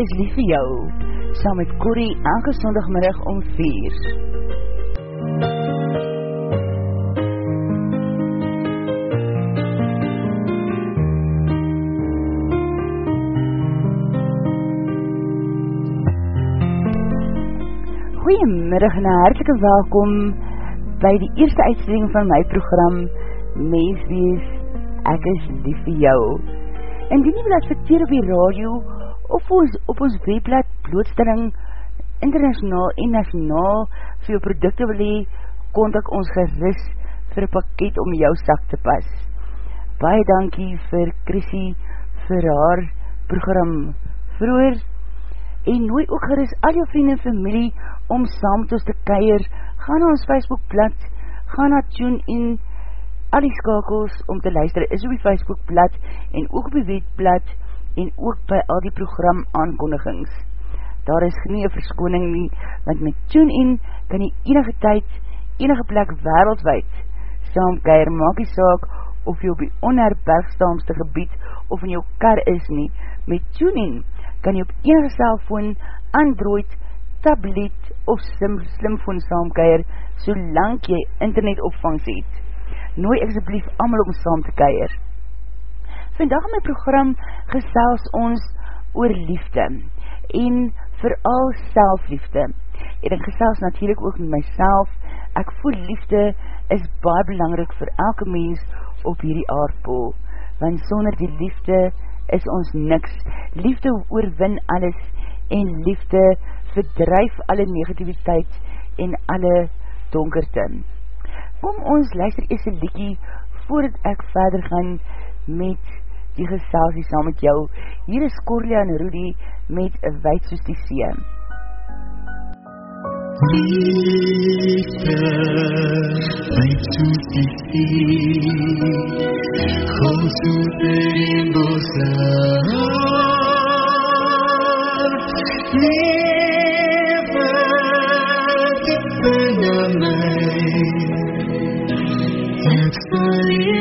Is lief vir jou, saam met Corrie elke sondagmiddag om 4. Goeiemiddag en hartelike welkom by die eerste uitstelling van my program Menslief, ek is lief vir jou. Indien jy wil adverteer op die radio of ons, op ons webblad blootstelling internationaal en nationaal vir jou producte wil hee, kontak ons geris vir pakket om jou sak te pas. Baie dankie vir Chrissy vir haar program vroeger en nooi ook geris al jou vrienden en familie om saam met ons te keir. Ga na ons Facebookblad, ga na TuneIn, al die skakels om te luister is op die Facebookblad en ook op die webblad en ook by al die program aankondigings. Daar is geen verskoning nie, want met TuneIn kan jy enige tyd, enige plek wereldwijd saamkeir, maak die saak of jy op die onherbergstaamste gebied of in jou kar is nie. Met TuneIn kan jy op enige cellfoon, Android, tablet of slim, slimfoon saamkeir, solang jy internet opvang het nooi asjeblief amal om saam te keir. Vandag in my program gesels ons oor liefde en vooral selfliefde. En ek gesels natuurlijk ook met myself, ek voel liefde is baie belangrik vir elke mens op hierdie aardpool, want sonder die liefde is ons niks. Liefde oorwin alles en liefde verdrijf alle negativiteit en alle donkerte. Kom ons luister eers een liekie voordat ek verder gaan met die geselsie saam met jou. Hier is Corlia en Rudy met Weid soos die See. Liefde, weid soos die See, Goud soos die rainbowse Liefde, diep binne my,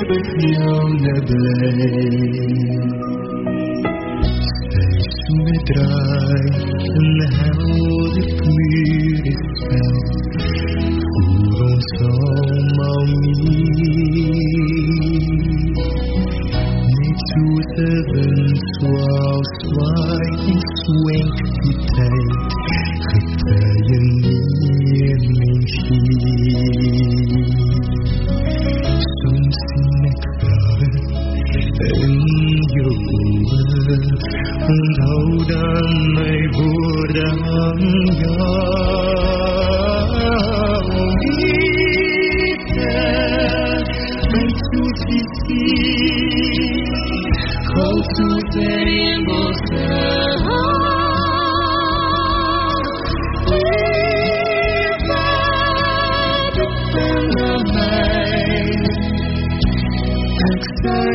sal eeuwig jou nabij. Sy soene draai en helder kleur is fel, voer ons allemaal nie. Net soos die wind swaal, swaai en swenk die tyd, dan my woorde aan jou Liefde, my soos die see Goud soos die rainbowse Liefde, depend on my Ek sal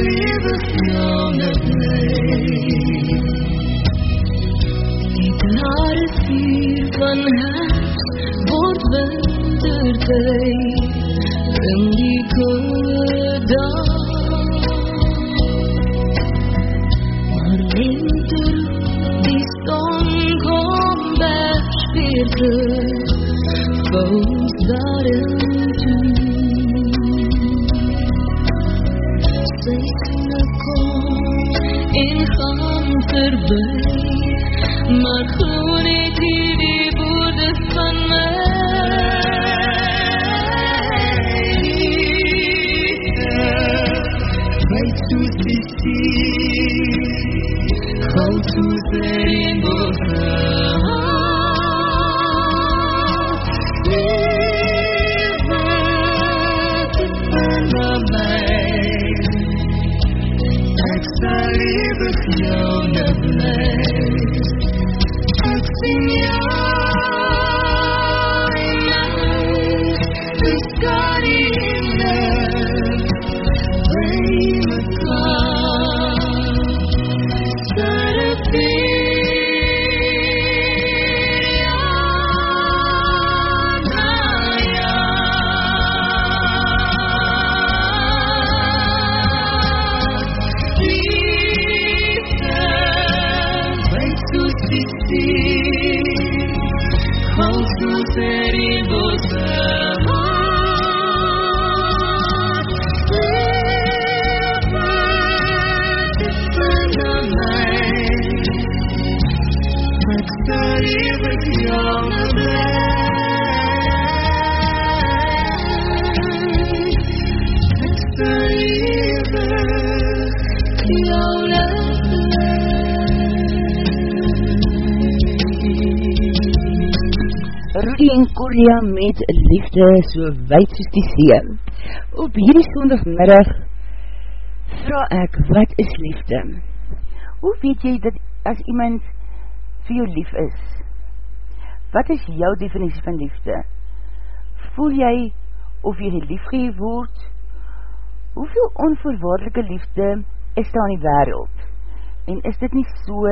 vuur van hart word wintertyd in die koue en Korea met liefde so wijd soos die see. Op hierdie sondagmiddag vraag ek, wat is liefde? Hoe weet jy dat as iemand vir jou lief is? Wat is jou definitie van liefde? Voel jy of jy liefgeef word? Hoeveel onvoorwaardelike liefde is daar in die wereld? En is dit nie so,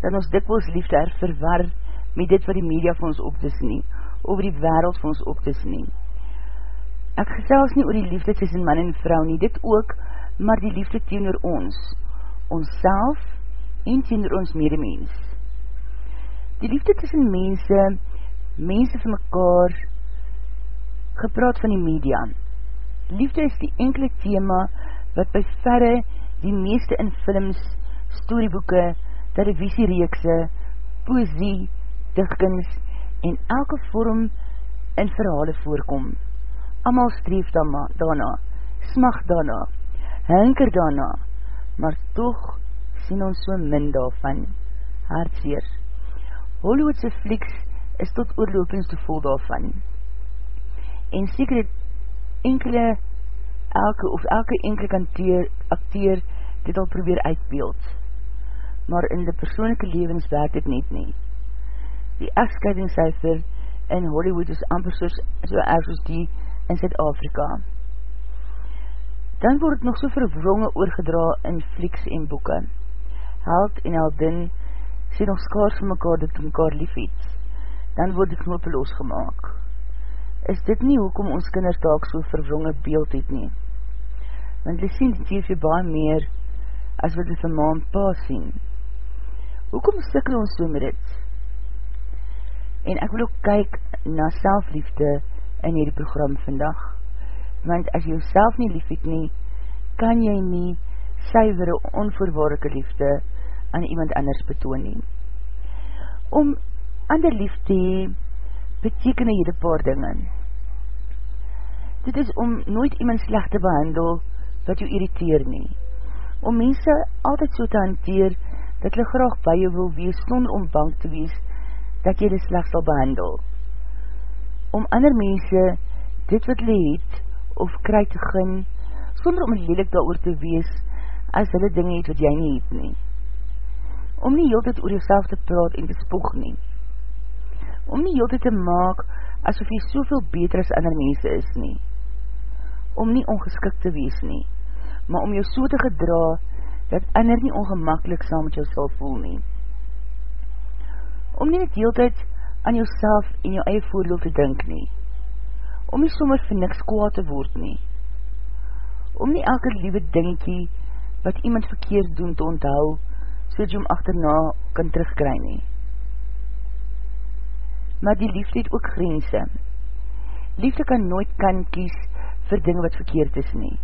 dat ons dikwels liefde er verwar met dit wat die media vir ons optis nie, over die wereld vir ons optis nie. Ek gesels nie oor die liefde tussen man en vrou nie, dit ook, maar die liefde teenoor ons, ons self en teenoor ons medemens. Die liefde tussen mense, mense van mekaar, gepraat van die media. Liefde is die enkele thema wat by verre die meeste in films, storyboeke, televisiereekse, poesie, dichkens en elke vorm in verhale voorkom. Amal streef daarna, smag daarna, hinker daarna, maar toch sien ons so min daarvan, hartseer. Hollywoodse flieks is tot oorlopings te vol daarvan. En seker het enkele, elke of elke enkele kanteer, acteer dit al probeer uitbeeld. Maar in die persoonlijke levens werk dit net nie die echtscheidingscijfer in Hollywood is amper soos, so erg soos die in Zuid-Afrika. Dan word het nog so verwronge oorgedra in flieks en boeken. Held en heldin sê nog skaars van mekaar dat mekaar lief het. Dan word die knope losgemaak. Is dit nie hoekom ons kinders daak so verwronge beeld het nie? Want die sien die TV baie meer as wat die van ma en pa sien. Hoekom sikkel ons so met dit? En ek wil ook kyk na selfliefde in hierdie program vandag, want as jy self nie lief het nie, kan jy nie syvere onvoorwaardelike liefde aan iemand anders betoon nie. Om ander lief te hee, beteken hierdie paar dinge. Dit is om nooit iemand slecht te behandel wat jou irriteer nie. Om mense altyd so te hanteer dat hulle graag by jou wil wees sonder om bang te wees dat jy dit slechts sal behandel. Om ander mense dit wat hulle het of kry te gin, sonder om lelik daar te wees as hulle dinge het wat jy nie het nie. Om nie heel dit oor jouself te praat en te spoeg nie. Om nie heel dit te maak asof jy soveel beter as ander mense is nie. Om nie ongeskik te wees nie, maar om jou so te gedra dat ander nie ongemakkelijk saam met jou sal voel nie om nie heel tyd aan jouself en jou eie voordeel te dink nie, om nie sommer vir niks kwaad te word nie, om nie elke liewe dinkie wat iemand verkeerd doen te onthou, so dat jy om achterna kan terugkry nie. Maar die liefde het ook grense. Liefde kan nooit kan kies vir dinge wat verkeerd is nie.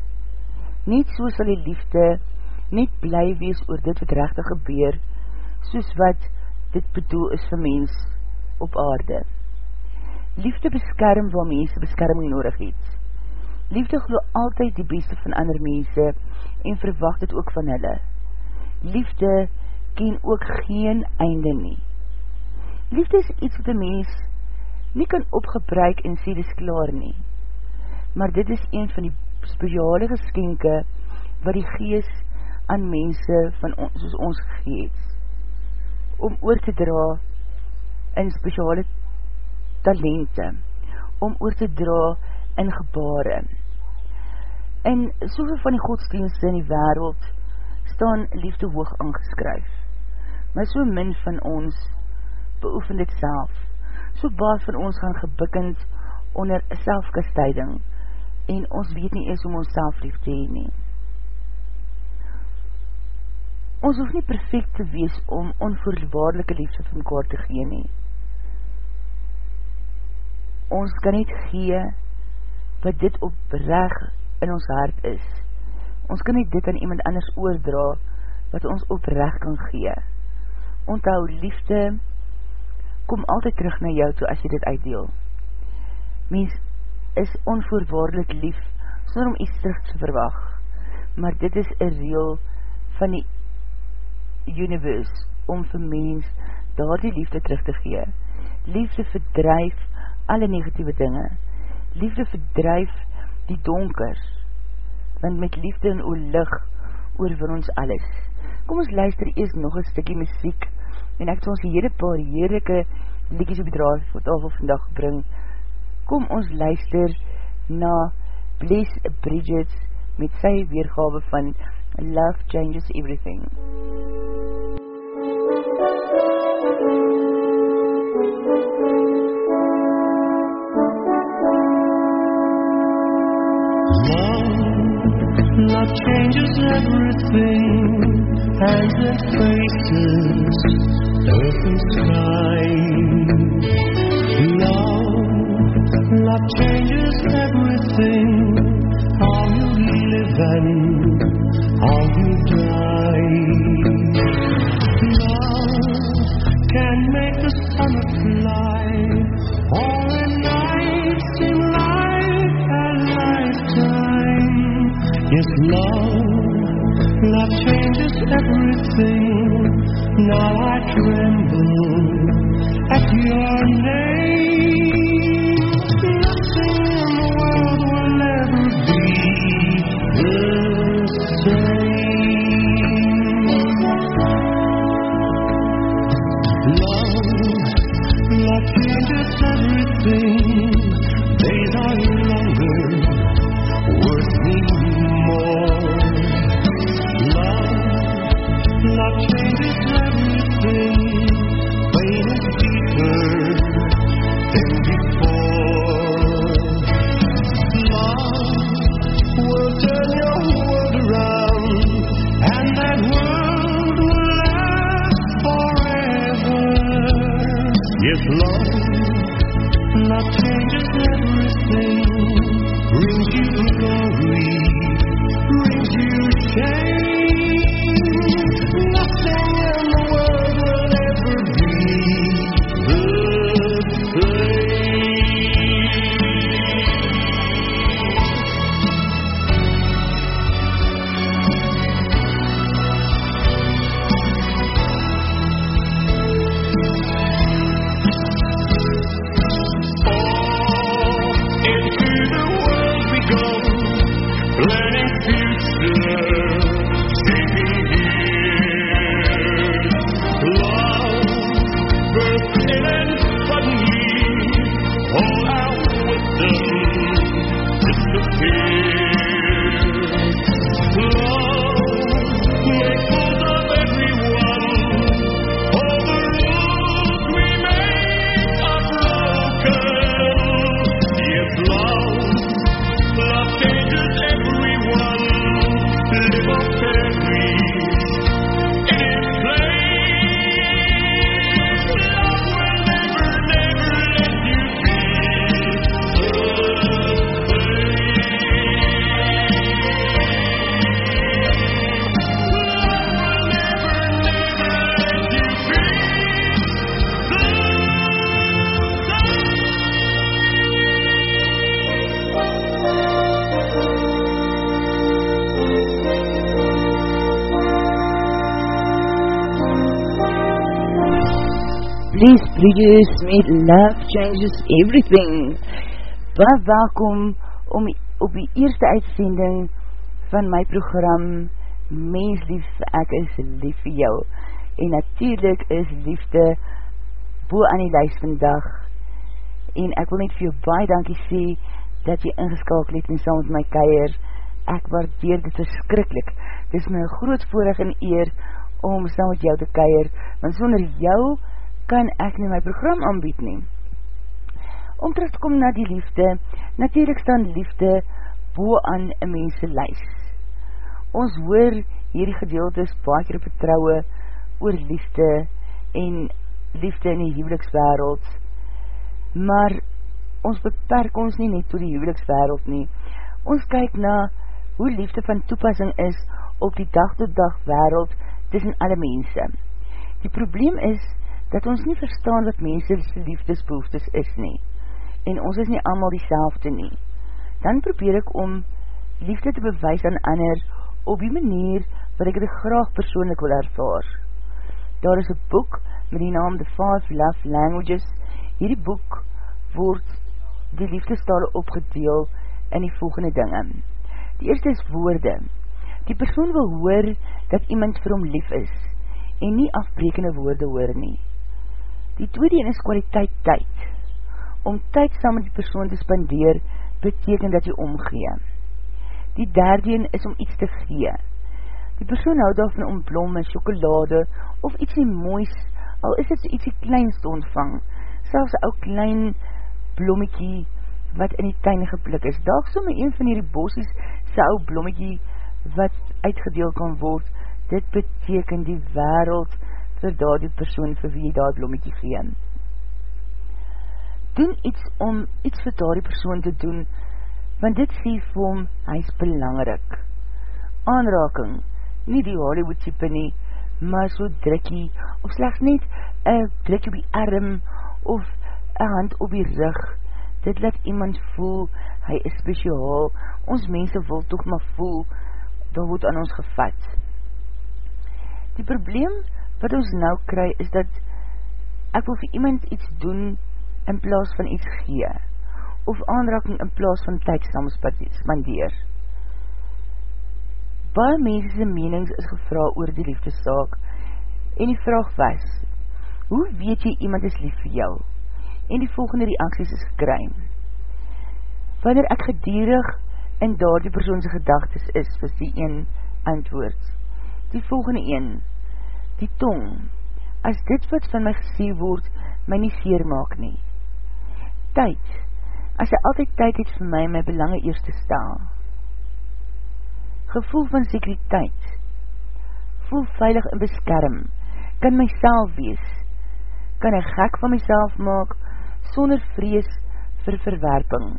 Net so sal die liefde net bly wees oor dit wat rechtig gebeur, soos wat dit bedoel is vir mens op aarde. Liefde beskerm waar mense beskerming nodig het. Liefde glo altyd die beste van ander mense en verwacht het ook van hulle. Liefde ken ook geen einde nie. Liefde is iets wat die mens nie kan opgebruik en sê dis klaar nie. Maar dit is een van die speciale geskenke wat die gees aan mense van ons, soos ons gegeet om oor te dra in speciale talente, om oor te dra in gebare. En soveel van die godsdienste in die wereld staan liefde hoog ingeskryf. Maar so min van ons beoefen dit self. So baas van ons gaan gebikkend onder selfkastuiding en ons weet nie eens om ons self lief te heen nie. Ons hoef nie perfect te wees om onvoorwaardelike liefde van mekaar te gee nie. Ons kan niet gee wat dit opreg in ons hart is. Ons kan nie dit aan iemand anders oordra wat ons opreg kan gee. Onthou liefde kom altyd terug na jou toe as jy dit uitdeel. Mens is onvoorwaardelik lief, sonder om iets terug te verwag, maar dit is een reel van die universe, om vir mens daar die liefde terug te gee. Liefde verdrijf alle negatieve dinge. Liefde verdrijf die donker, want met liefde en oorlig oorwin ons alles. Kom ons luister eers nog een stikkie muziek, en ek het ons hele paar heerlijke liedjes op die draad wat tafel vandag bring. Kom ons luister na Bless Bridget met sy weergawe van Love Changes Everything. Love, How you live and how you die. Love, love changes everything. Now I tremble at your name. Bridges met Love Changes Everything. Baie welkom om op die eerste uitsending van my program Mens lief, ek is lief vir jou. En natuurlijk is liefde boe aan die lijst vandag. En ek wil net vir jou baie dankie sê dat jy ingeskakel het en saam met my keier. Ek waardeer dit verskrikkelijk. Dit is my groot voorig en eer om saam met jou te keier, want sonder jou kan ek nie my program aanbied neem. Om terug te kom na die liefde, natuurlijk staan liefde boe aan een mense lys. Ons hoor hierdie gedeeltes baie keer vertrouwe oor liefde en liefde in die huwelikswereld, maar ons beperk ons nie net toe die huwelikswereld nie. Ons kyk na hoe liefde van toepassing is op die dag tot dag wereld tussen alle mense. Die probleem is dat ons nie verstaan wat mense liefdesbehoeftes is nie, en ons is nie allemaal die nie. Dan probeer ek om liefde te bewys aan ander op die manier wat ek dit graag persoonlik wil ervaar. Daar is een boek met die naam The Five Love Languages. Hierdie boek word die liefdestale opgedeel in die volgende dinge. Die eerste is woorde. Die persoon wil hoor dat iemand vir hom lief is en nie afbrekende woorde hoor nie. Die tweede is kwaliteit tyd. Om tyd saam met die persoon te spandeer beteken dat jy omgee. Die derde is om iets te gee. Die persoon hou daarvan om blom en chocolade of ietsie moois, al is het ietsie kleins te ontvang, selfs ou klein blommiekie wat in die tuin geplik is. Daag so my een van hierdie bossies sy ou blommiekie wat uitgedeel kan word, dit beteken die wereld vir daar die persoon vir wie daar blommiekie gee. Doen iets om iets vir daar die persoon te doen, want dit sê vir hom, hy is belangrik. Aanraking, nie die Hollywood type nie, maar so drukkie, of slechts net een drukkie op die arm, of een hand op die rug, dit laat iemand voel, hy is speciaal, ons mense wil toch maar voel, dat word aan ons gevat. Die probleem wat ons nou kry, is dat ek wil vir iemand iets doen, in plaas van iets gee of aanraking in plaas van tyd saam spandeer. Baie mense menings is gevra oor die liefde saak en die vraag was, hoe weet jy iemand is lief vir jou? En die volgende reaksies is gekry. Wanneer ek gedierig in daar die persoonse gedagtes is, was die een antwoord. Die volgende een, die tong, as dit wat van my gesê word, my nie seer maak nie. Tyd, as hy altyd tyd het vir my my belange eerst te stel. Gevoel van sekuriteit, voel veilig en beskerm, kan myself wees, kan ek gek van myself maak, sonder vrees vir verwerping.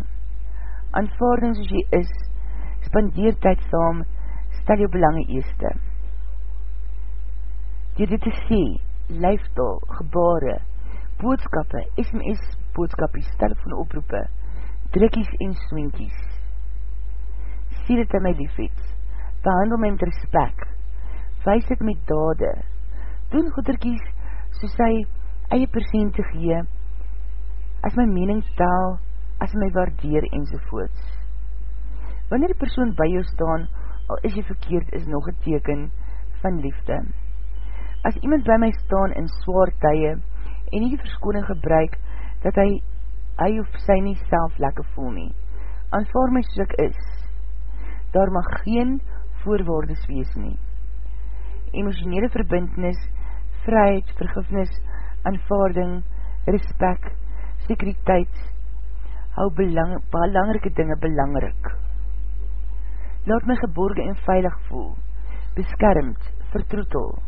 Aanvaarding soos jy is, spandeer tyd saam, stel jou belange eerste. Door dit te sê, lijfstal, gebare, boodskappe, SMS boodskapies, telefoon oproepe, drukkies en swinkies. Sê dit in my liefheid, behandel my met respect, wees dit met dade, doen goederkies soos sy eie persoon te gee, as my mening tel, as my waardeer en sovoorts. Wanneer die persoon by jou staan, al is jy verkeerd, is nog een teken van liefde. As iemand by my staan in zwaar tye en nie die verskoning gebruik, dat hy hy of sy nie self lekker voel nie. Aanvaar my soos ek is. Daar mag geen voorwaardes wees nie. Emotionele verbindnis, vryheid, vergifnis, aanvaarding, respect, sekuriteit, hou belang, belangrike dinge belangrik. Laat my geborge en veilig voel, beskermd, vertroetel.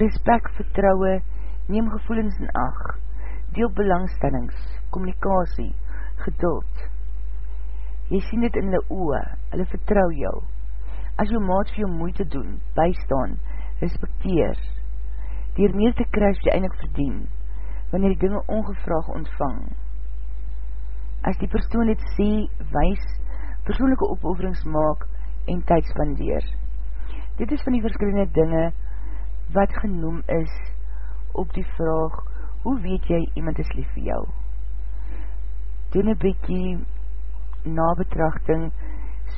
Respect, vertrouwe, neem gevoelens in acht, deel belangstellings, communicatie, geduld. Jy sien dit in hulle oe, hulle vertrou jou. As jou maat vir jou moeite doen, bystaan, respecteer, dier meer te kruis jy eindelijk verdien, wanneer die dinge ongevraag ontvang. As die persoon dit sê, wees, persoonlijke opoverings maak en tyd spandeer. Dit is van die verskillende dinge wat genoem is op die vraag hoe weet jy iemand is lief vir jou? Doen een bykie nabetrachting,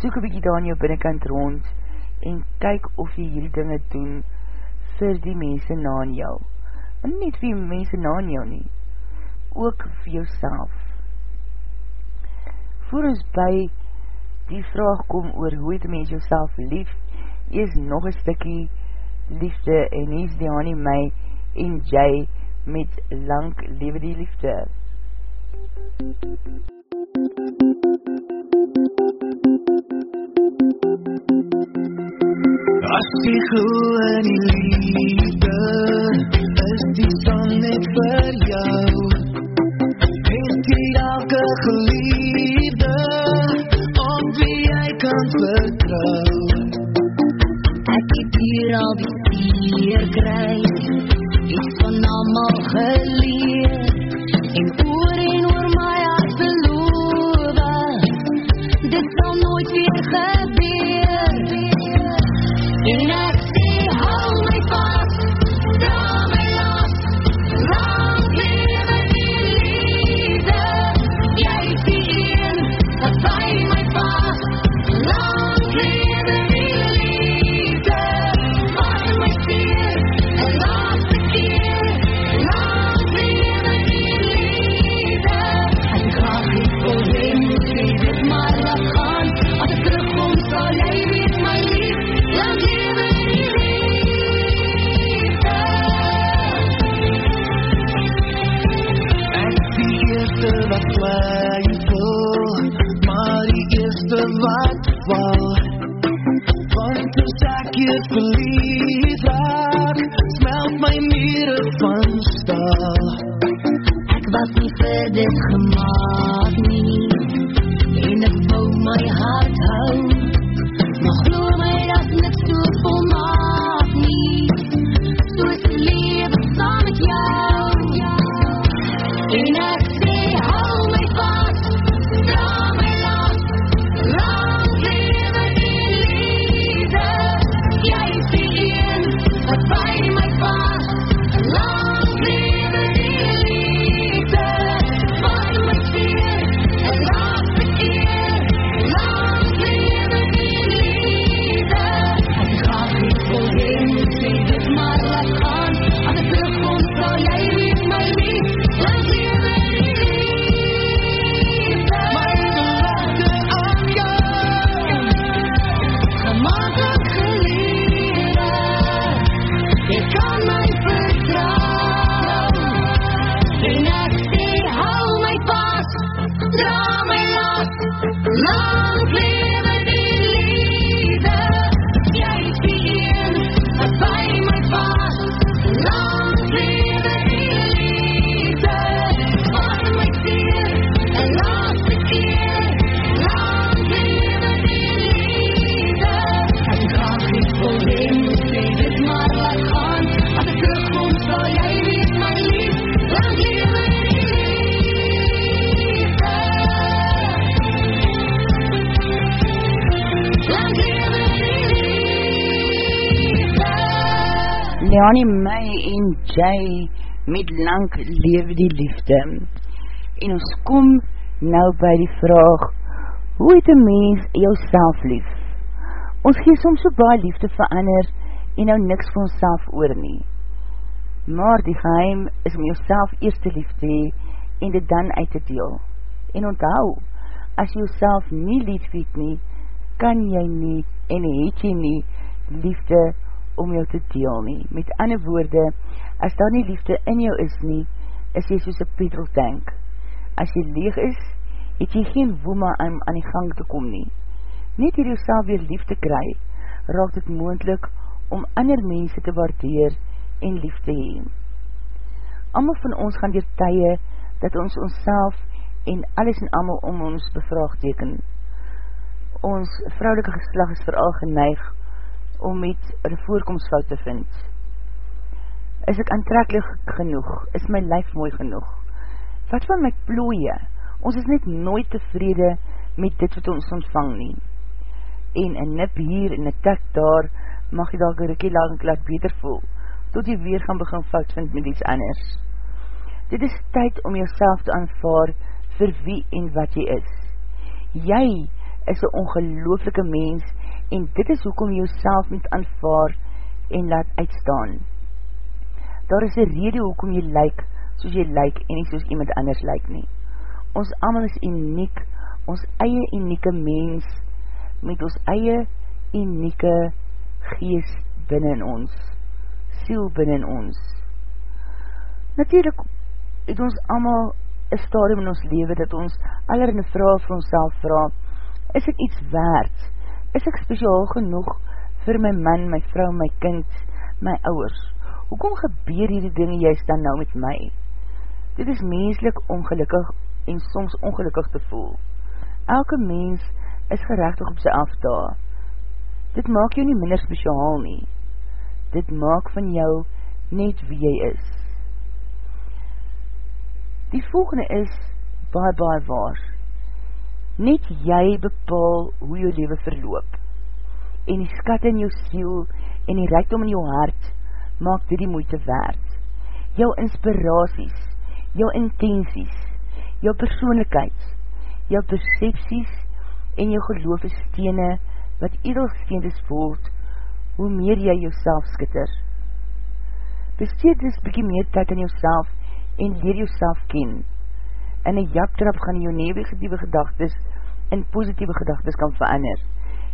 soek een bykie daar in jou binnenkant rond en kyk of jy hierdie dinge doen vir die mense na in jou. En nie vir die mense na in jou nie, ook vir jou Voor ons by die vraag kom oor hoe het mens jou lief, is nog een stikkie liefde en nie is die Annie my en jy met lang lewe die liefde. As die in die liefde, is die son net vir jou. Het die elke geliefde, op wie jy kan vertrouw. Hier al die stier kruis, iets van allemaal geleer. En oor Leonie May en Jay met lang lewe die liefde. En ons kom nou by die vraag, hoe het een mens jou lief? Ons gee soms so baie liefde vir ander en nou niks vir ons oor nie. Maar die geheim is om jou eerst te lief te en dit dan uit te deel. En onthou, as jy jouself nie lief het nie, kan jy nie en het jy nie liefde om jou te deel nie. Met ander woorde, as daar nie liefde in jou is nie, is jy soos een petroltank. As jy leeg is, het jy geen woema aan, aan die gang te kom nie. Net hier jouself weer lief te kry, raak dit moendlik om ander mense te waardeer en lief te hee. Amal van ons gaan dier tye dat ons onsself en alles en amal om ons bevraagteken. Ons vrouwelike geslag is vooral geneig om met een voorkomstfout te vind. Is ek aantrekkelijk genoeg? Is my lijf mooi genoeg? Wat van my plooie? Ons is net nooit tevrede met dit wat ons ontvang nie. En een nip hier en een tik daar mag jy dalk een rikkie lang laat beter voel, tot jy weer gaan begin fout vind met iets anders. Dit is tyd om jouself te aanvaar vir wie en wat jy is. Jy is een ongelooflike mens en dit is hoekom jy jouself moet aanvaar en laat uitstaan. Daar is een rede hoekom jy lyk soos jy lyk en nie soos iemand anders lyk nie. Ons allemaal is uniek, ons eie unieke mens met ons eie unieke gees binnen ons, siel binnen ons. Natuurlijk het ons allemaal een stadium in ons leven dat ons allerhande vraag vir ons self vraag, is ek iets waard? Is ek speciaal genoeg vir my man, my vrou, my kind, my ouwers? Hoekom gebeur hierdie dinge juist dan nou met my? Dit is menslik ongelukkig en soms ongelukkig te voel. Elke mens is gerechtig op sy afdaag. Dit maak jou nie minder speciaal nie. Dit maak van jou net wie jy is. Die volgende is baie baie waar. Net jy bepaal hoe jou leven verloop. En die skat in jou siel en die reikdom in jou hart maak dit die moeite waard. Jou inspiraties, jou intenties, jou persoonlikheid, jou percepties en jou geloof is stene wat edelsteend is voelt hoe meer jy jouself skitter. Besteed dus bykie meer tyd in jouself en leer jouself ken. In een japtrap gaan jou negatieve gedagtes in positieve gedagtes kan verander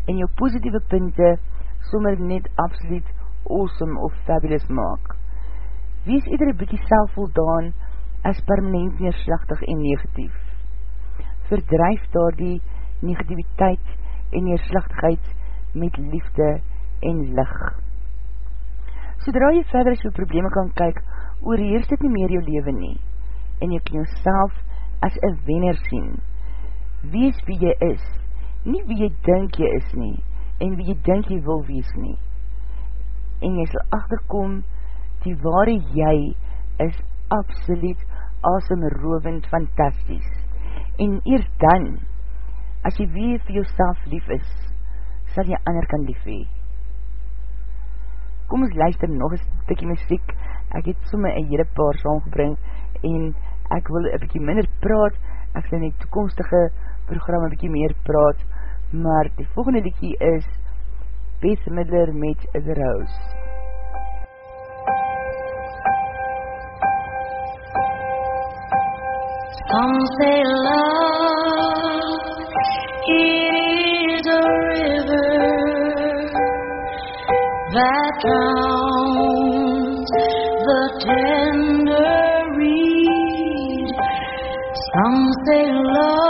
en jou positieve punte sommer net absoluut awesome of fabulous maak. Wees iedere bykie selfvoldaan as permanent neerslachtig en negatief. Verdrijf daar die negativiteit en neerslachtigheid met liefde en lig. Sodra jy verder as jou probleme kan kyk, oorheers dit nie meer jou leven nie, en jy kan jouself as een wenner sien. Wees wie jy is, nie wie jy dink jy is nie, en wie jy dink jy wil wees nie. En jy sal achterkom, die ware jy is absoluut asemrovend fantasties. En eers dan, as jy wie vir jouself lief is, sal jy ander kan lief hee kom ons luister nog een stikkie muziek, ek het somme een hele paar song gebring, en ek wil een bykie minder praat, ek sal in die toekomstige program een bykie meer praat, maar die volgende liekie is Beth Midler met The Rose. Some say love, is a river that they love.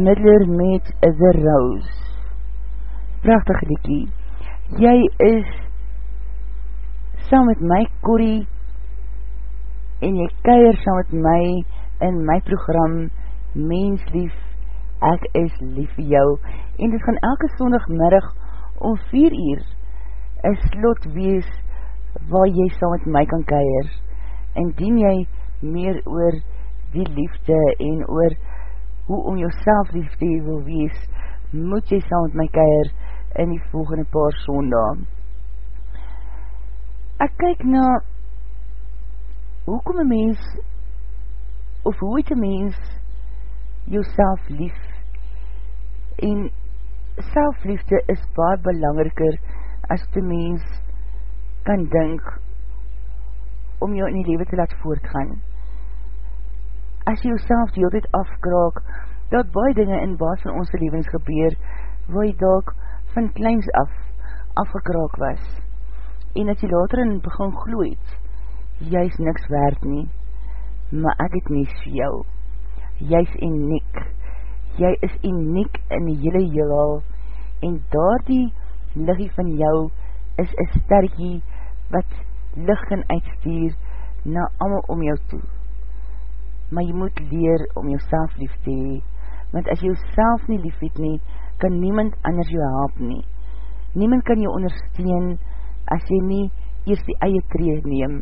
Midler met The Rose. Prachtig liekie. Jy is saam met my Corrie en jy keir saam met my in my program Mens Lief, Ek is Lief vir jou en dit gaan elke sondagmiddag om 4 uur een slot wees waar jy saam met my kan keir en dien jy meer oor die liefde en oor hoe om jouself liefde wil wees, moet jy saam met my keir in die volgende paar sondag ek kyk na hoekom een mens of hoe het een mens jouself lief? En selfliefde is baar belangriker as die mens kan dink om jou in die leven te laat voortgaan as jy jouself die altijd afkraak dat baie dinge in baas van onze levens gebeur waar jy dalk van kleins af afgekraak was en as jy later in begin gloeit, jy is niks waard nie, maar ek het nie vir jou. Jy is uniek, jy is uniek in die hele heelal, en daar die liggie van jou is een sterkie wat lig kan uitstuur na allemaal om jou toe. Maar jy moet leer om jou lief te hee, want as jy jou nie lief het nie, kan niemand anders jou help nie. Niemand kan jou ondersteun, as jy nie eers die eie tree neem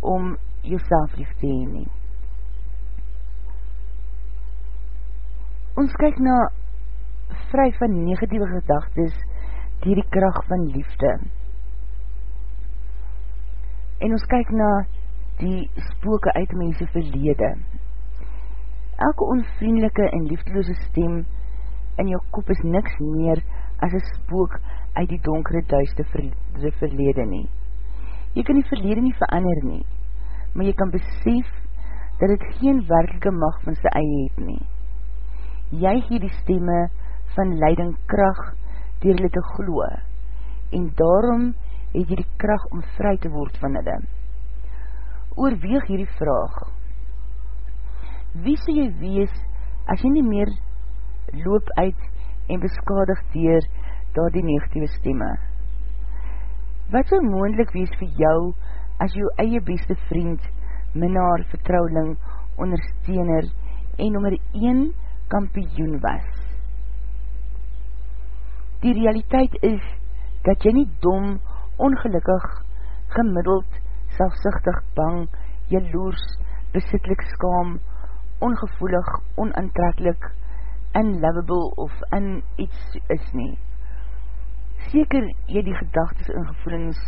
om jouself lief te heen nie. Ons kyk na vry van negatieve gedagtes dier die kracht van liefde. En ons kyk na die spooke uit mense verlede. Elke onvriendelike en liefdeloze stem in jou kop is niks meer as een spook uit die donkere duiste verlede nie. Jy kan die verlede nie verander nie, maar jy kan besef dat het geen werkelike mag van sy eie het nie. Jy gee die stemme van leiding kracht dier hulle te gloe en daarom het jy die kracht om vry te word van hulle. Oorweeg hierdie vraag. Wie sal jy wees as jy nie meer loop uit en beskadig dier daar die negatieve stemme. Wat sal moendlik wees vir jou as jou eie beste vriend, minnaar, vertrouweling, ondersteuner en nummer 1 kampioen was? Die realiteit is dat jy nie dom, ongelukkig, gemiddeld, selfsichtig, bang, jaloers, besitlik skaam, ongevoelig, onantrekkelijk, unlovable of in iets is nie seker jy die gedagtes en gevoelings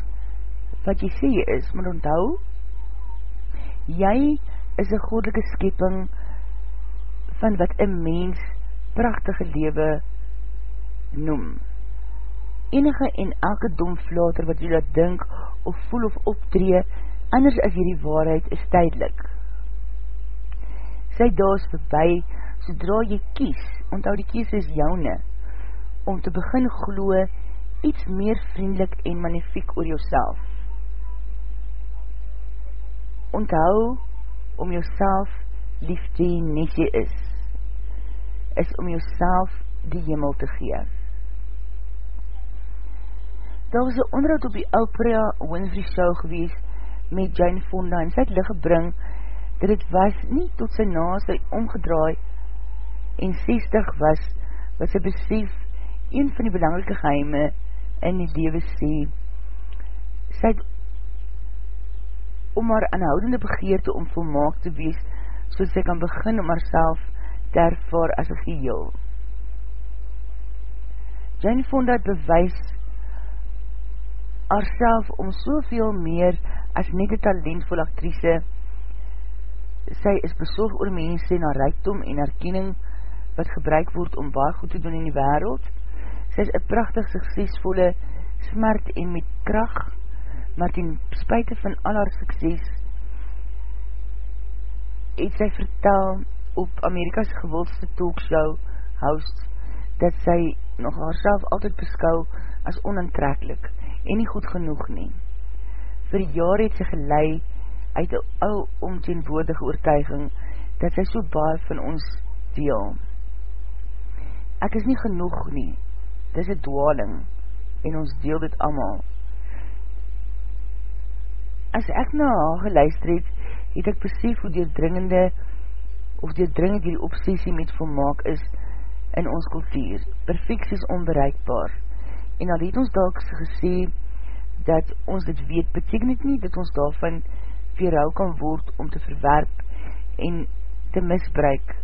wat jy sê jy is, maar onthou, jy is een godelike skeping van wat een mens prachtige lewe noem. Enige en elke domflater wat jy laat dink of voel of optree, anders as jy die waarheid is tydelik. Sy daas voorbij, sodra jy kies, onthou die kies is joune, om te begin gloe iets meer vriendelik en magnifiek oor jouself. Onthou om jouself lief te nes jy is, is om jouself die hemel te gee. Daar was een onderhoud op die Oprah Winfrey show gewees met Jane Fonda en sy het lig gebring dat het was nie tot sy naas hy omgedraai en 60 was wat sy besef een van die belangrike geheime in die lewe sê, sy het om haar aanhoudende begeerte om volmaak te wees, so sy kan begin om haarself te ervaar as een geheel. Jane Fonda bewys haarself om soveel meer as net een talentvol actrice. Sy is besorg oor mense na rijkdom en erkenning wat gebruik word om baar goed te doen in die wereld, sy is een prachtig suksesvolle smart en met kracht, maar ten spuite van al haar sukses, het sy vertel op Amerika's gewildste talkshow host, dat sy nog haarself altyd beskou as onantrekkelijk en nie goed genoeg nie. Vir jaar het sy gelei uit die ou omteenwoordige oortuiging dat sy so baie van ons deel. ek is nie genoeg nie, dis een dwaling, en ons deel dit allemaal. As ek na haar geluister het, het ek besef hoe deurdringende, of deurdringend die obsessie met volmaak is in ons kultuur. Perfectie is onbereikbaar. En al het ons dalk gesê, dat ons dit weet, beteken het nie dat ons daarvan weerhou kan word om te verwerp en te misbruik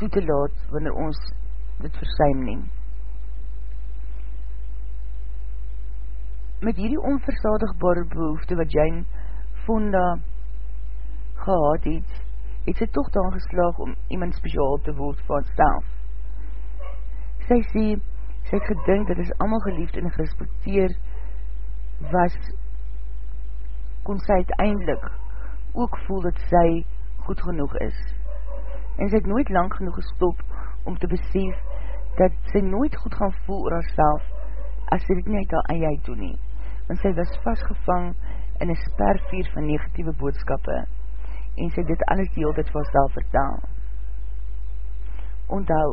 toe te laat wanneer ons dit versuim neem. Met hierdie onversadigbare behoefte wat Jane Fonda gehad het, het sy toch dan geslaag om iemand speciaal te word van self. Sy sê, sy het gedink dat is allemaal geliefd en gerespekteer was, kon sy uiteindelik ook voel dat sy goed genoeg is. En sy het nooit lang genoeg gestop om te besef dat sy nooit goed gaan voel oor haarself as sy dit nie uit haar eie doen nie. Want sy was vastgevang in een spervier van negatieve boodskappe en sy dit alles die hele tijd vir haarself vertaal. Onthou,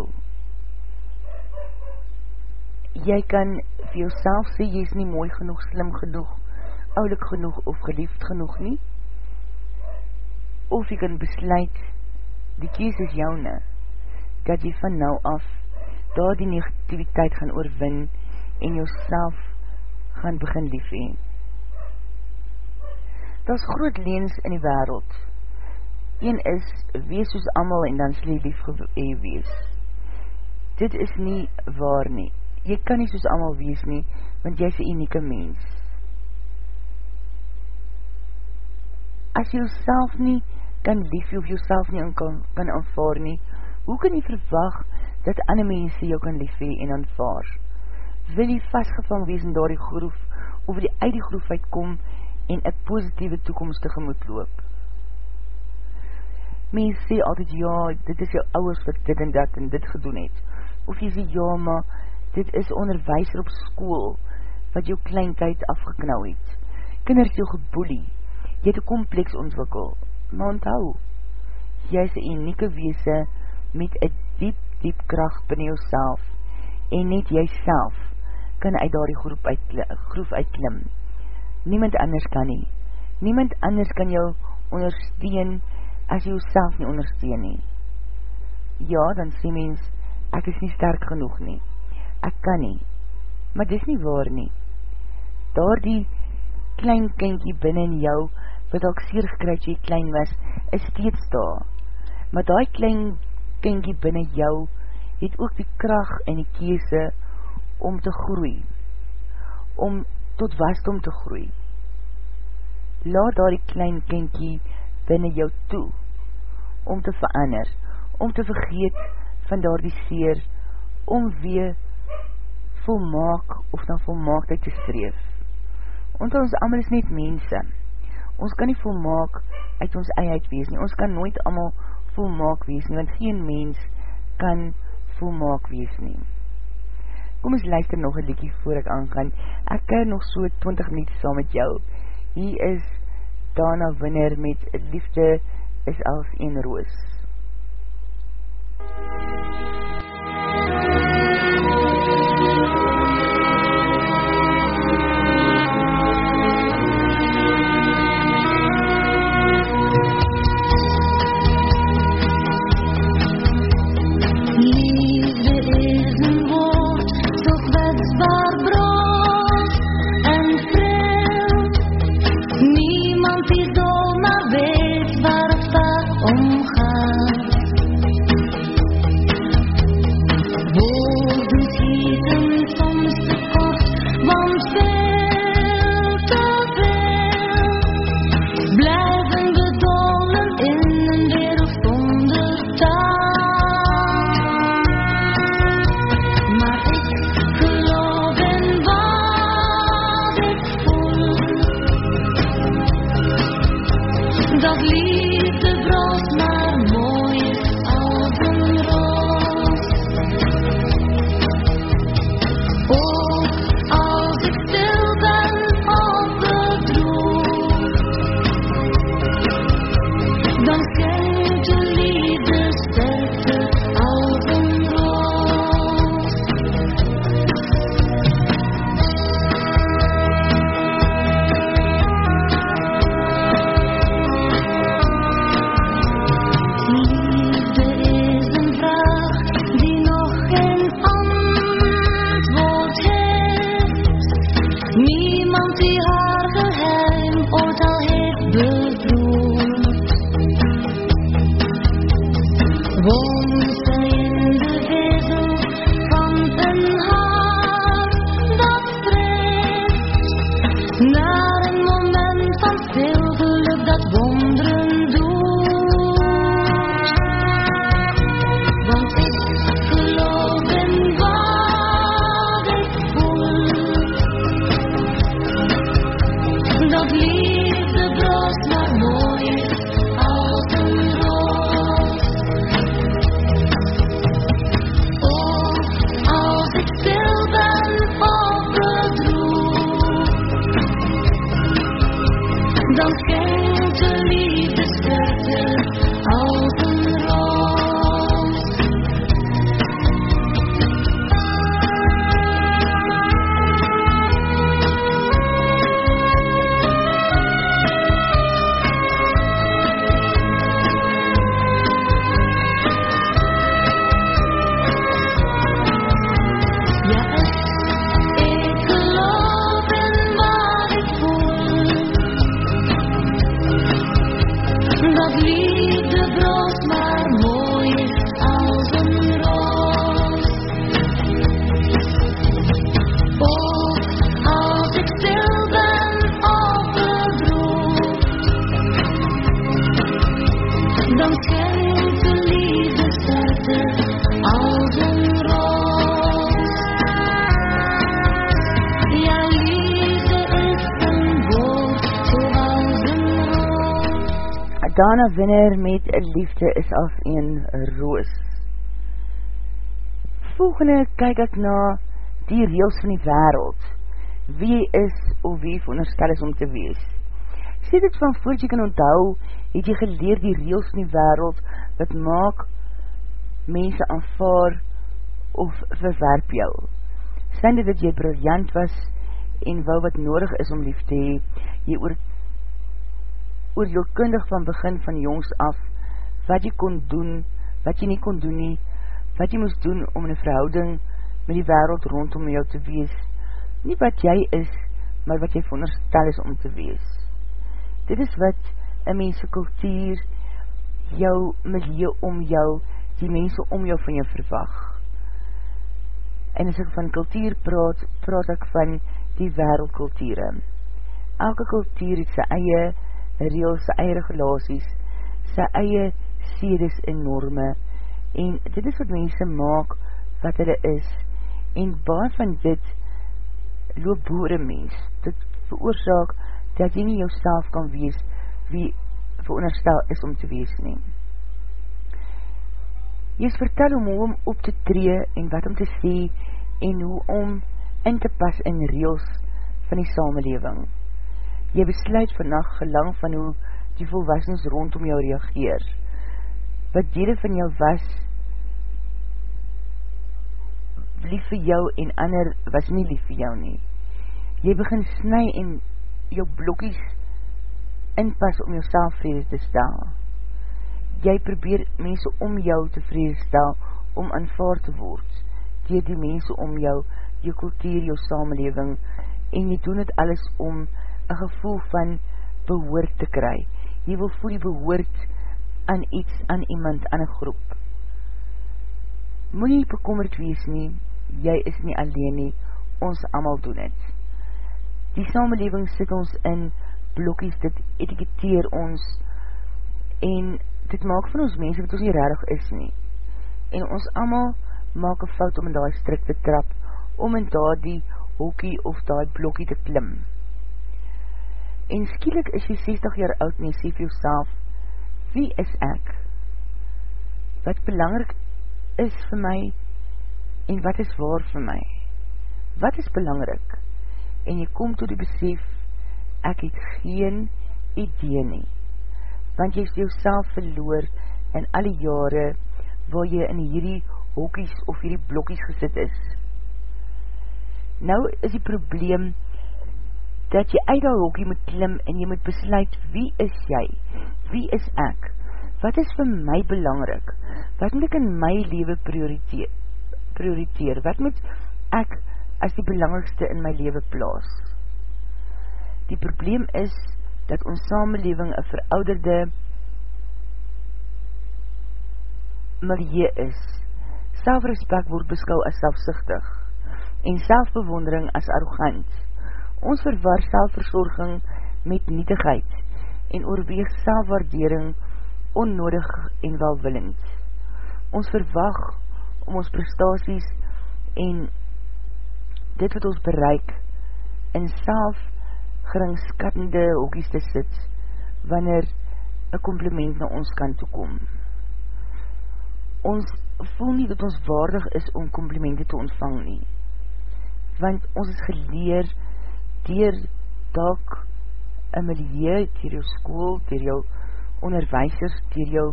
jy kan vir jouself sê jy is nie mooi genoeg, slim genoeg, oulik genoeg of geliefd genoeg nie, of jy kan besluit, die kies is joune, dat jy van nou af daar die negativiteit gaan oorwin en jouself gaan begin lief heen. Dat is groot leens in die wereld. Een is, wees soos amal en dan sal jy lief wees. Dit is nie waar nie. Jy kan nie soos amal wees nie, want jy is een unieke mens. As jy jouself nie kan lief of jouself nie kan, kan aanvaar nie, hoe kan jy verwag dat ander mense jou kan lief en aanvaar? Wil jy vastgevang wees in daar die groef, of die uit die groef uitkom en een positieve toekomst tegemoet loop? Mens sê altyd, ja, dit is jou ouwers wat dit en dat en dit gedoen het. Of jy sê, ja, maar dit is onderwijzer op school wat jou kleintijd afgeknauw het. Kinders jou geboelie, jy het een kompleks ontwikkel, maar onthou, jy is een unieke weese met een diep, diep kracht binnen jou en net jy self kan uit daar die groep uitklim, groef uitklim. Niemand anders kan nie. Niemand anders kan jou ondersteun as jy jou nie ondersteun nie. Ja, dan sê mens, ek is nie sterk genoeg nie. Ek kan nie. Maar dis nie waar nie. Daar die klein kinkie binnen jou wat ook seer gekryt jy klein was, is steeds daar. Maar die klein kinkie binnen jou, het ook die kracht en die kiese om te groei, om tot wasdom te groei. Laat daar die klein kinkie binnen jou toe, om te verander, om te vergeet van daar die seer, om weer volmaak of dan volmaaktheid te streef. Want ons allemaal is net mense, ons kan nie volmaak uit ons eiheid wees nie, ons kan nooit allemaal volmaak wees nie, want geen mens kan volmaak wees nie. Kom ons luister nog een liekie voor ek aangaan, ek kan nog so 20 minuut saam met jou, hier is Dana Winner met Liefde is als een roos. Dana Winner met Liefde is af een roos. Volgende kyk ek na die reels van die wereld. Wie is of wie veronderstel is om te wees. Sê dit van voort jy kan onthou, het jy geleer die reels van die wereld wat maak mense aanvaar of verwerp jou. Sê dit dat jy briljant was en wou wat nodig is om lief te hee, jy oortuig oordeelkundig van begin van jongs af, wat jy kon doen, wat jy nie kon doen nie, wat jy moest doen om in verhouding met die wereld rondom jou te wees, nie wat jy is, maar wat jy veronderstel is om te wees. Dit is wat een mense kultuur, jou milieu om jou, die mense om jou van jou verwag. En as ek van kultuur praat, praat ek van die wereldkultuur. Elke kultuur het sy eie reels, sy eie regulaties, sy eie sedes en norme, en dit is wat mense maak wat hulle is, en baar van dit loop boere mens, dit veroorzaak dat jy nie jouself kan wees wie veronderstel is om te wees neem. Jy is vertel om hoe om op te tree en wat om te sê en hoe om in te pas in reels van die samenleving jy besluit vannacht gelang van hoe die volwassens rondom jou reageer. Wat dieren van jou was, lief vir jou en ander was nie lief vir jou nie. Jy begin snu en jou blokkies inpas om jou vrede te stel. Jy probeer mense om jou te vrede stel om aanvaard te word, dier die mense om jou, jou kultuur, jou samenleving, en jy doen het alles om een gevoel van behoort te kry. Jy wil voel jy behoort aan iets, aan iemand, aan een groep. Moet nie bekommerd wees nie, jy is nie alleen nie, ons allemaal doen het. Die samenleving sit ons in blokkies, dit etiketeer ons en dit maak van ons mense wat ons nie rarig is nie. En ons allemaal maak een fout om in die strik te trap, om in daar die hokie of daar blokkie te klim en skielik is jy 60 jaar oud en jy sê vir jouself, wie is ek? Wat belangrijk is vir my en wat is waar vir my? Wat is belangrijk? En jy kom tot die besef, ek het geen idee nie. Want jy is jouself verloor in alle jare waar jy in hierdie hokies of hierdie blokkies gesit is. Nou is die probleem, dat jy uit die hokie moet klim en jy moet besluit wie is jy, wie is ek, wat is vir my belangrik, wat moet ek in my leven prioriteer, prioriteer, wat moet ek as die belangrikste in my leven plaas. Die probleem is dat ons samenleving een verouderde milieu is, selfrespect word beskou as selfsichtig en selfbewondering as arrogant. Ons verwar selfverzorging met nietigheid en oorweeg selfwaardering onnodig en welwillend. Ons verwag om ons prestaties en dit wat ons bereik in self geringskattende hokies te sit wanneer een compliment na ons kan toekom. Ons voel nie dat ons waardig is om complimente te ontvang nie, want ons is geleer dier dalk een milieu, dier jou school, dier jou onderwijsers, dier jou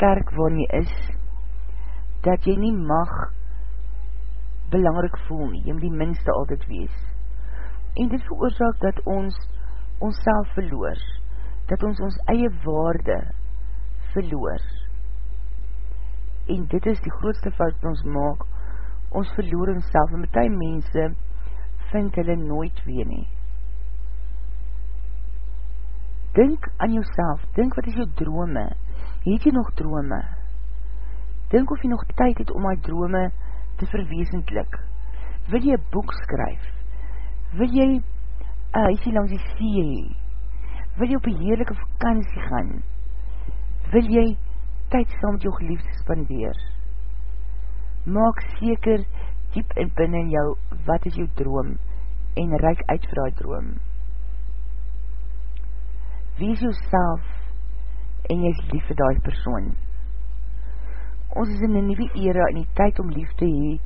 kerk waar nie is, dat jy nie mag belangrik voel nie, jy moet die minste altyd wees. En dit veroorzaak dat ons ons self verloor, dat ons ons eie waarde verloor. En dit is die grootste fout wat ons maak, ons verloor ons self, en met die mense vind hulle nooit weer nie. Dink aan jouself, dink wat is jou drome, het jy nog drome? Dink of jy nog tyd het om my drome te verweesendlik. Wil jy boek skryf? Wil jy een huisie langs die see hee? Wil jy op een heerlijke vakantie gaan? Wil jy tyd saam met jou geliefde spandeer? Maak seker diep en binnen jou wat is jou droom en reik uit vir die droom. Wees jou en jy is lief vir die persoon. Ons is in een nieuwe era in die tyd om lief te hee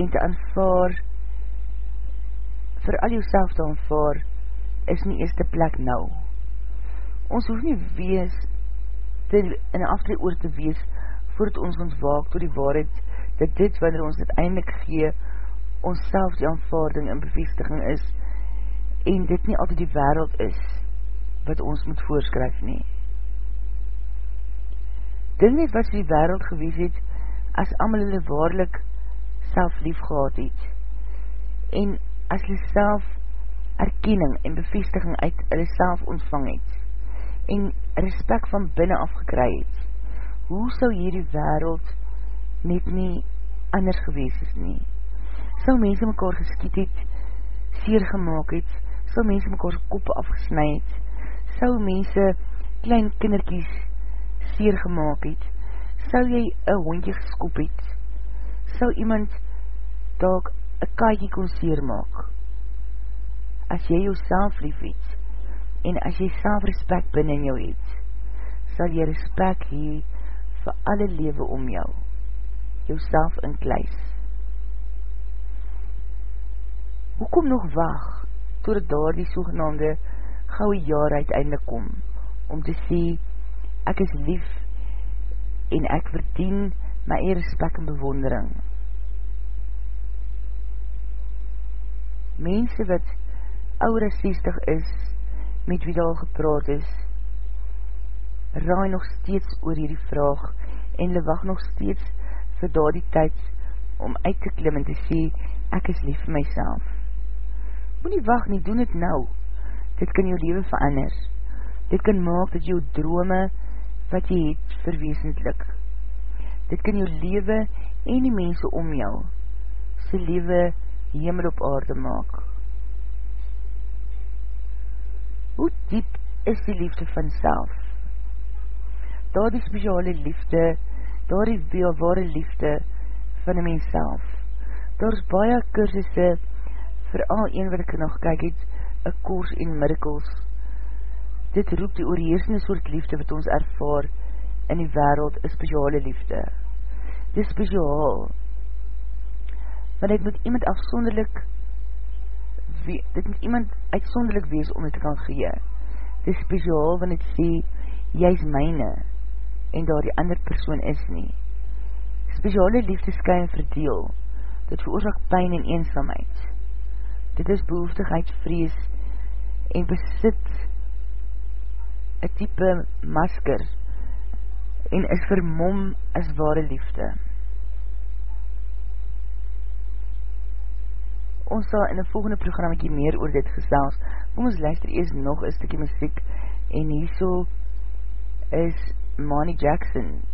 en te aanvaar vir al jou te aanvaar is nie eerste plek nou. Ons hoef nie wees te, in een aftree oor te wees voordat ons ontwaak door die waarheid dat dit wanneer ons uiteindelik gee ons self die aanvaarding en bevestiging is en dit nie altyd die wereld is wat ons moet voorskryf nie. Dink net wat die wereld gewees het as amal hulle waarlik self lief gehad het en as hulle self erkenning en bevestiging uit hulle self ontvang het en respect van binnen afgekry het, hoe sal hierdie wereld net nie anders gewees is nie? Sal mense mekaar geskiet het, seer gemaakt het, sal mense mekaar koppe afgesnij het, sal mense klein kinderkies seer gemaakt het, sal jy een hondje geskop het, sal iemand dalk een kaaikie kon seer maak. As jy jou lief het, en as jy self respect binnen jou het, sal jy respect hee vir alle lewe om jou, jou self in kluis. Hoekom nog waag, totdat daar die sogenaamde gouwe jaar uiteindelik kom, om te sê, ek is lief, en ek verdien my eer respect en bewondering. Mense wat ouder 60 is, met wie daar gepraat is, raai nog steeds oor hierdie vraag en hulle wacht nog steeds vir daar die tyd om uit te klim en te sê, ek is lief vir myself. Moet nie wacht nie, doen het nou. Dit kan jou leven verander. Dit kan maak dat jou drome wat jy het verweesendlik. Dit kan jou leven en die mense om jou sy leven hemel op aarde maak. Hoe diep is die liefde van self? Daar die speciale liefde, daar die ware liefde van die mens self. Daar is baie kursusse, vooral een wat ek nog kyk het, a course in miracles. Dit roep die oorheersende soort liefde wat ons ervaar in die wereld, een speciale liefde. Dit is speciaal, want het moet iemand afsonderlik wie, dit moet iemand uitsonderlik wees om het te kan gee. Dit is speciaal wanneer het sê, jy is myne, en daar die ander persoon is nie. Speciale liefde skyn verdeel, dit veroorzaak pijn en eenzaamheid. Dit is behoeftigheid, vrees, en besit een type masker, en is vermom as ware liefde. ons sal in die volgende programmekie meer oor dit gesels. Kom ons luister eers nog een stukje muziek en hierso is Money Jackson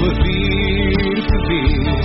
met die hemel weet.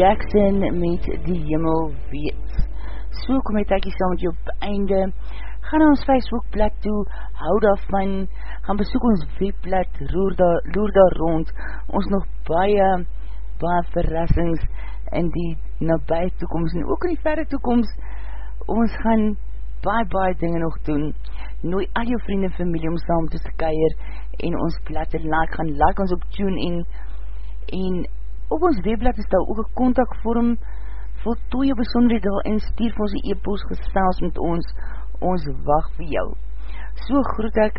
Jackson met die hemel weet. So kom my takkie saam met jou op einde. Ga na ons Facebookblad toe, hou daarvan, gaan besoek ons webblad, roer daar, loer daar rond. Ons nog baie, baie verrassings in die nabij toekomst en ook in die verre toekomst. Ons gaan baie, baie dinge nog doen. Nooi al jou vrienden en familie om saam te skyer en ons blad te like, gaan like ons op tune in en Op ons webblad is daar ook een contactvorm, voltooi jou besonderheid daar en stuur vir ons die e-post gestels met ons, ons wacht vir jou. So groet ek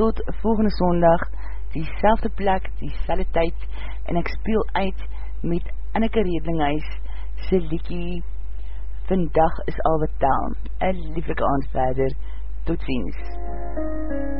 tot volgende sondag, die selfde plek, die selfde tyd, en ek speel uit met Anneke Redlinghuis, sy liekie, vandag is al wat taal. Een lieflike aand verder, tot ziens. MUZIEK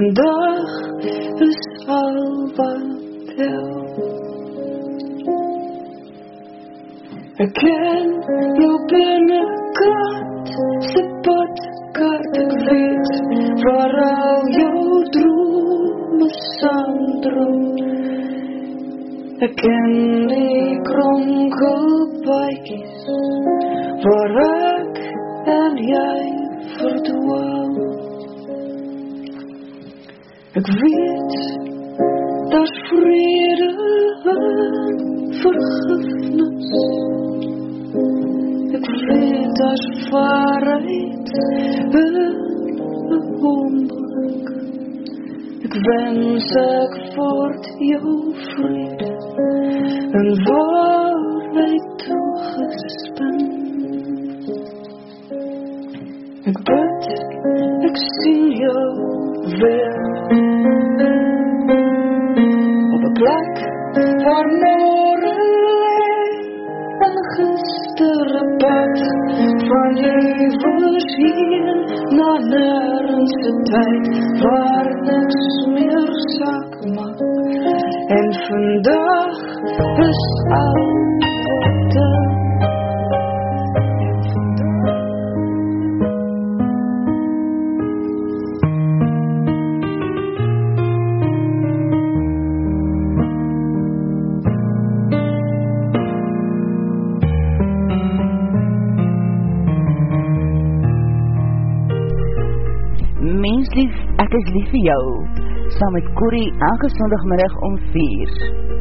Vandaag is al wat Ik ken jouw een kat, ze potkaart, ik weet waar al jouw dromen zijn droom. Ik ken die kronkelpijkjes. Ek weet daar's vrede en vergifnis. Ek weet daar's waarheid en ongeluk. Ek wens ek voort jou vrede. samen met Corrie, aangestondigmiddag om 4